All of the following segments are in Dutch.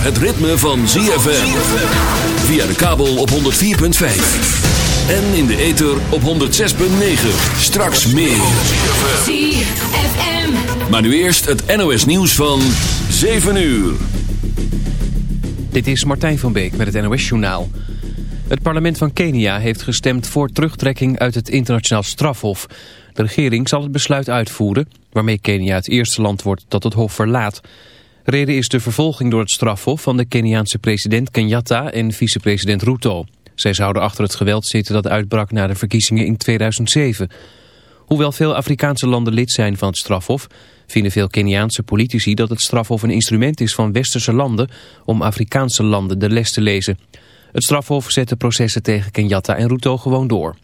het ritme van ZFM. Via de kabel op 104.5. En in de ether op 106.9. Straks meer. ZFM. Maar nu eerst het NOS nieuws van 7 uur. Dit is Martijn van Beek met het NOS-journaal. Het parlement van Kenia heeft gestemd voor terugtrekking uit het internationaal strafhof. De regering zal het besluit uitvoeren, waarmee Kenia het eerste land wordt dat het hof verlaat. Reden is de vervolging door het strafhof van de Keniaanse president Kenyatta en vicepresident Ruto. Zij zouden achter het geweld zitten dat uitbrak na de verkiezingen in 2007. Hoewel veel Afrikaanse landen lid zijn van het strafhof... vinden veel Keniaanse politici dat het strafhof een instrument is van westerse landen... om Afrikaanse landen de les te lezen. Het strafhof zet de processen tegen Kenyatta en Ruto gewoon door.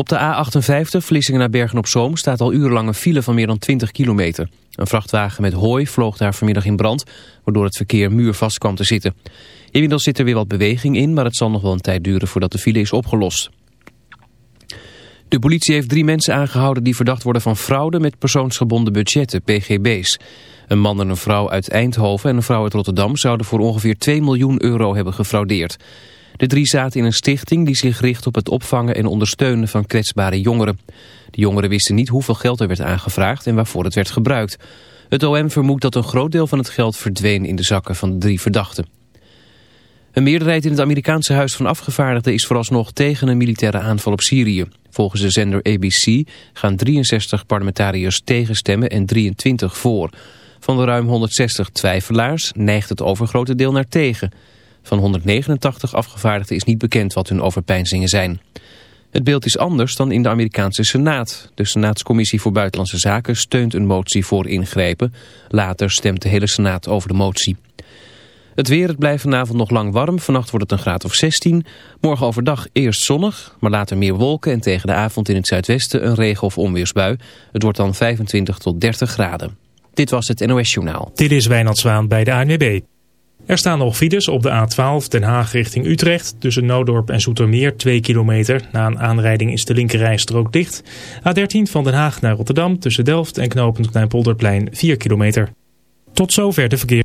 Op de A58 Vlissingen naar Bergen-op-Zoom staat al urenlang een file van meer dan 20 kilometer. Een vrachtwagen met hooi vloog daar vanmiddag in brand, waardoor het verkeer muurvast kwam te zitten. Inmiddels zit er weer wat beweging in, maar het zal nog wel een tijd duren voordat de file is opgelost. De politie heeft drie mensen aangehouden die verdacht worden van fraude met persoonsgebonden budgetten, PGB's. Een man en een vrouw uit Eindhoven en een vrouw uit Rotterdam zouden voor ongeveer 2 miljoen euro hebben gefraudeerd. De drie zaten in een stichting die zich richt op het opvangen en ondersteunen van kwetsbare jongeren. De jongeren wisten niet hoeveel geld er werd aangevraagd en waarvoor het werd gebruikt. Het OM vermoedt dat een groot deel van het geld verdween in de zakken van de drie verdachten. Een meerderheid in het Amerikaanse Huis van Afgevaardigden is vooralsnog tegen een militaire aanval op Syrië. Volgens de zender ABC gaan 63 parlementariërs tegenstemmen en 23 voor. Van de ruim 160 twijfelaars neigt het overgrote deel naar tegen. Van 189 afgevaardigden is niet bekend wat hun overpeinzingen zijn. Het beeld is anders dan in de Amerikaanse Senaat. De Senaatscommissie voor Buitenlandse Zaken steunt een motie voor ingrijpen. Later stemt de hele Senaat over de motie. Het weer, het blijft vanavond nog lang warm. Vannacht wordt het een graad of 16. Morgen overdag eerst zonnig, maar later meer wolken... en tegen de avond in het zuidwesten een regen- of onweersbui. Het wordt dan 25 tot 30 graden. Dit was het NOS Journaal. Dit is Wijnand Zwaan bij de ANWB. Er staan nog files op de A12 Den Haag richting Utrecht. Tussen Noodorp en Zoetermeer 2 kilometer. Na een aanrijding is de linkerrijstrook dicht. A13 van Den Haag naar Rotterdam tussen Delft en knooppunt Kleinpolderplein 4 kilometer. Tot zover de verkeer.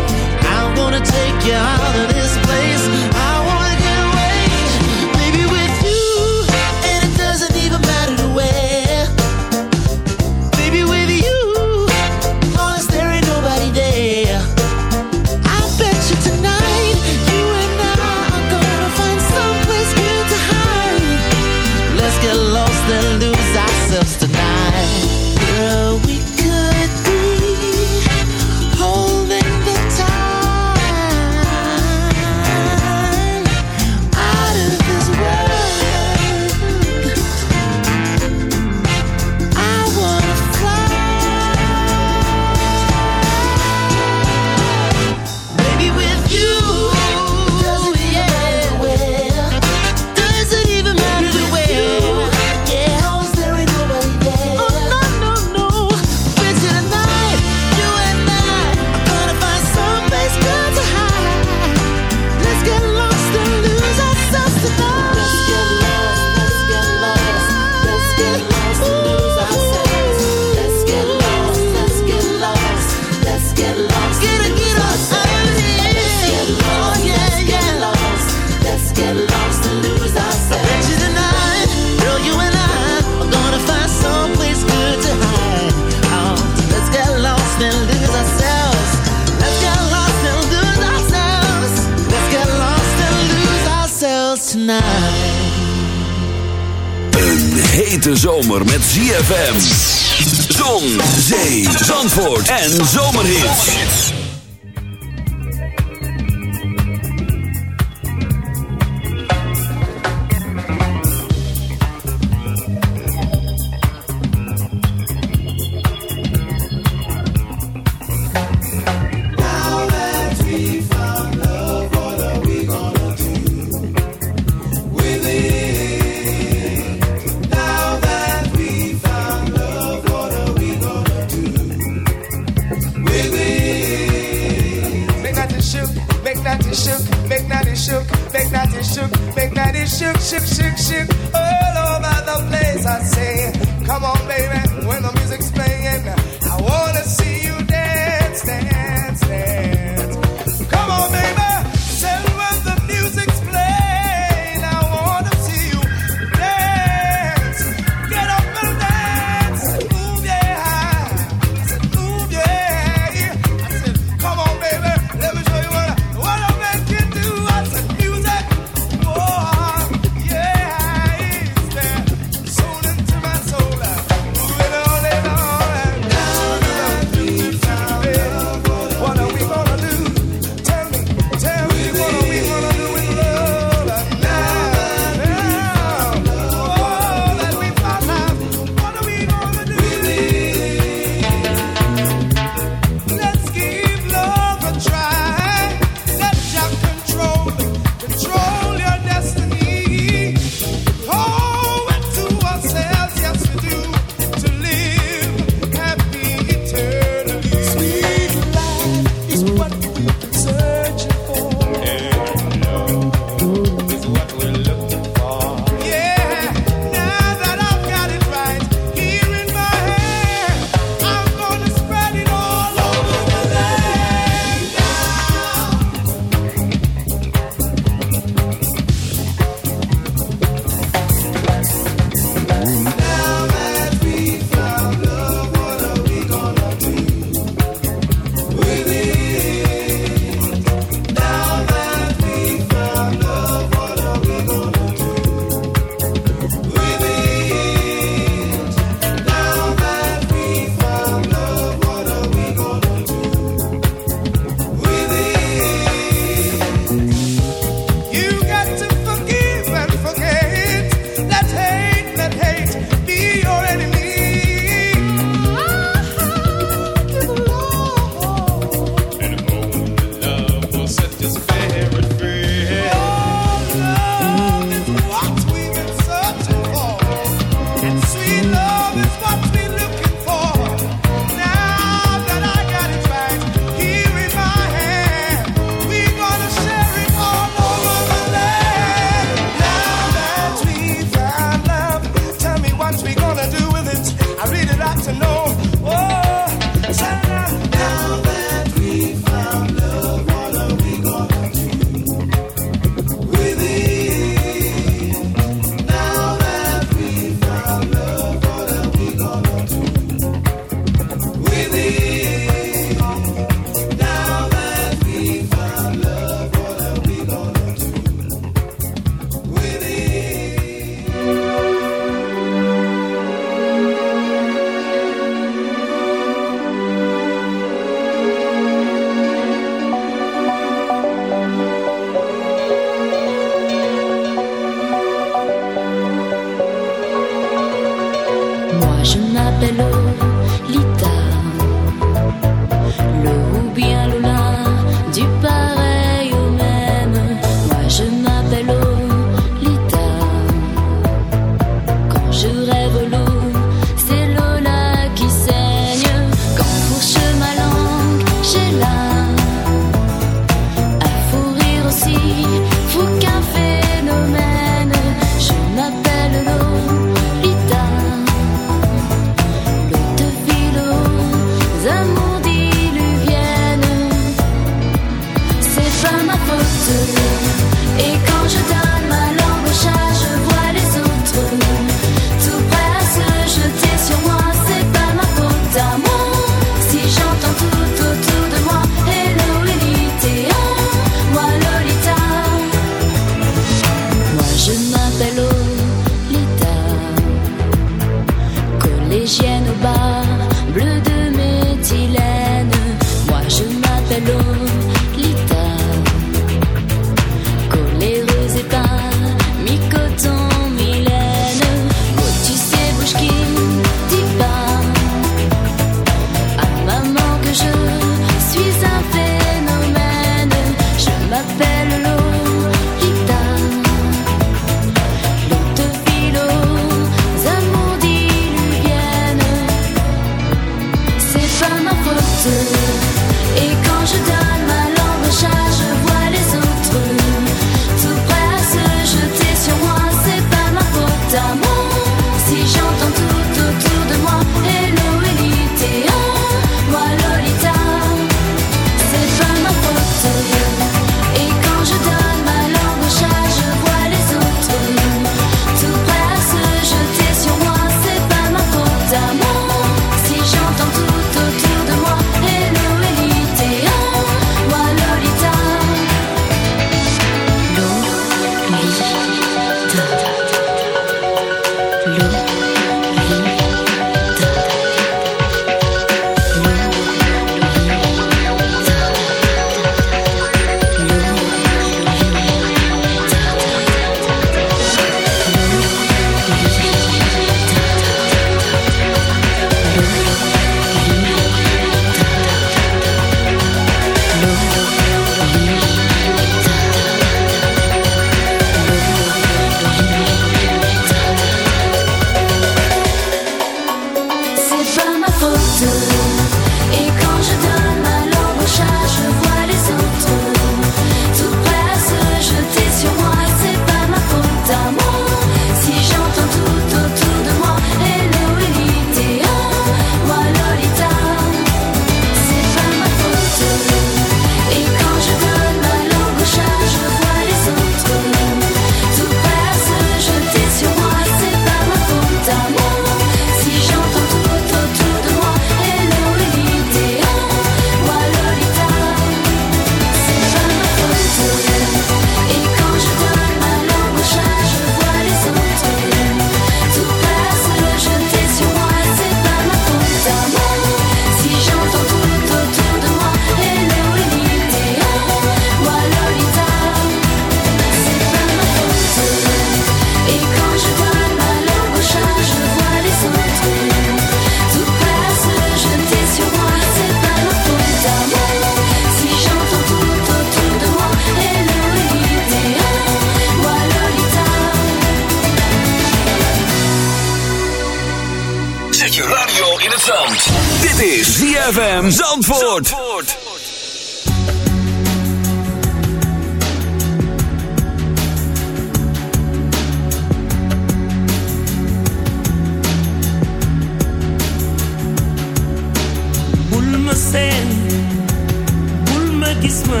gis ma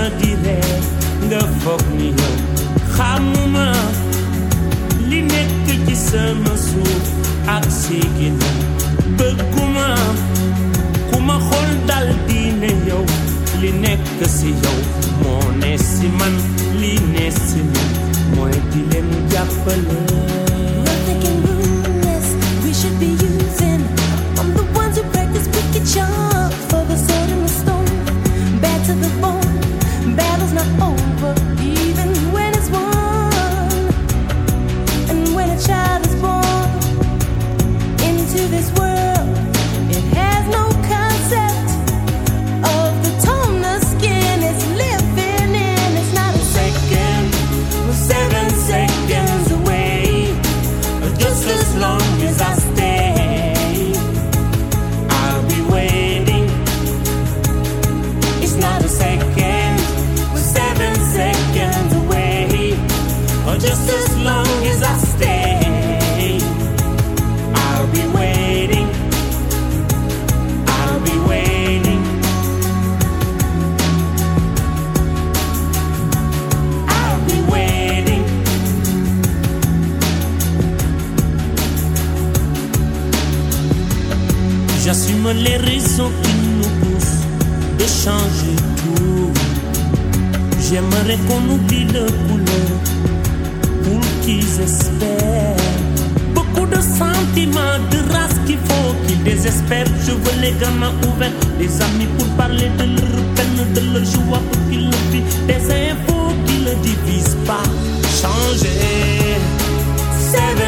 nga ni xamuma li nekk ci sama suuf ak bëgguma dal yow li nekk si yow moo ne si man li ne si mooy di leen jàppale. We should be using. I'm the ones who practice wicked charm. not over. Malgré qu'on oublie le couleur pour qu'ils espèrent. Beaucoup de sentiments, de race qu'il faut qu'ils désespèrent. Je veux les gamins ouverts, des amis pour parler de leur peine, de leur joie pour qu'ils le vivent. Des infos qui ne divisent pas. Changer, c'est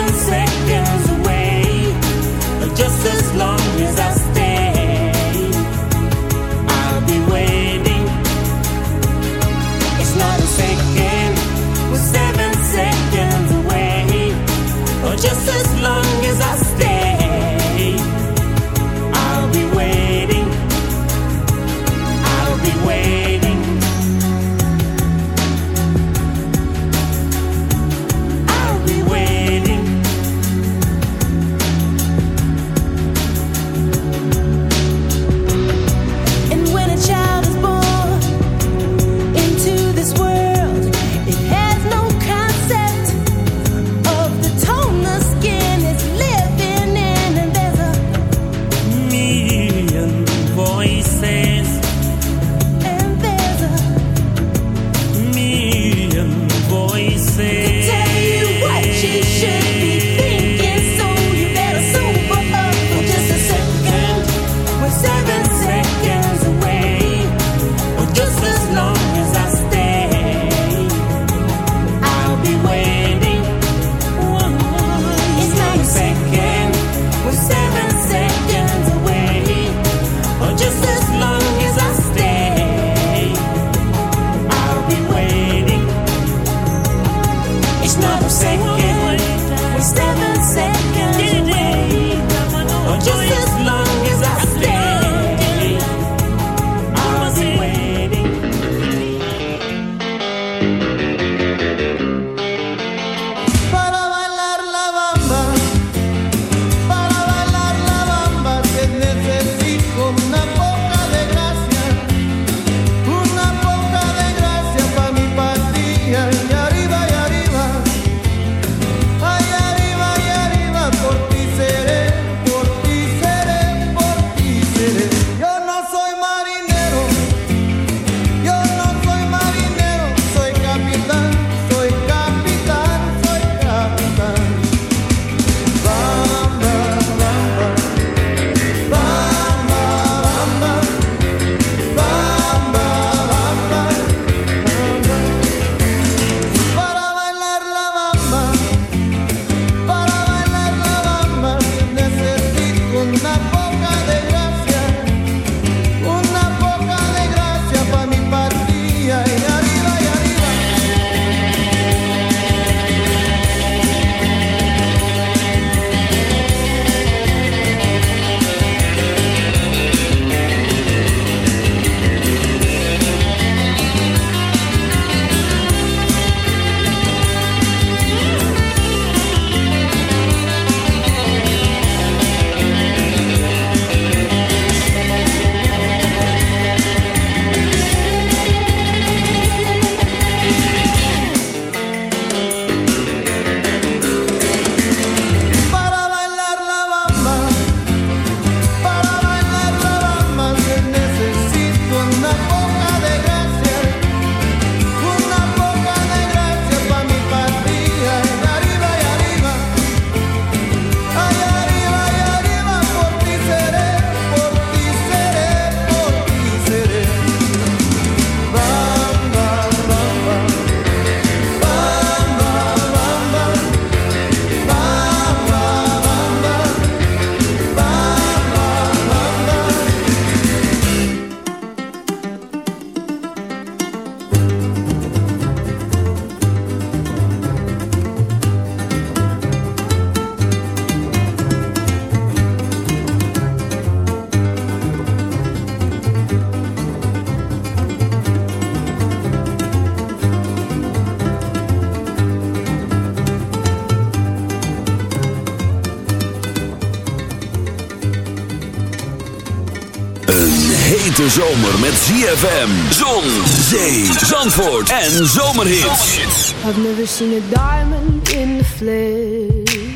zomer met ZFM. Zon, zee, zandvoort en zomerhits. I've never seen a diamond in the flesh.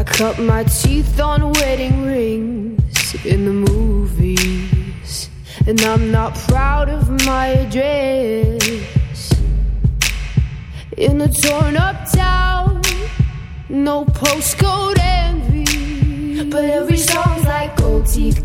I cut my teeth on wedding rings in the movies. And I'm not proud of my address. In a torn up town, no postcode envy. But every song's like gold teeth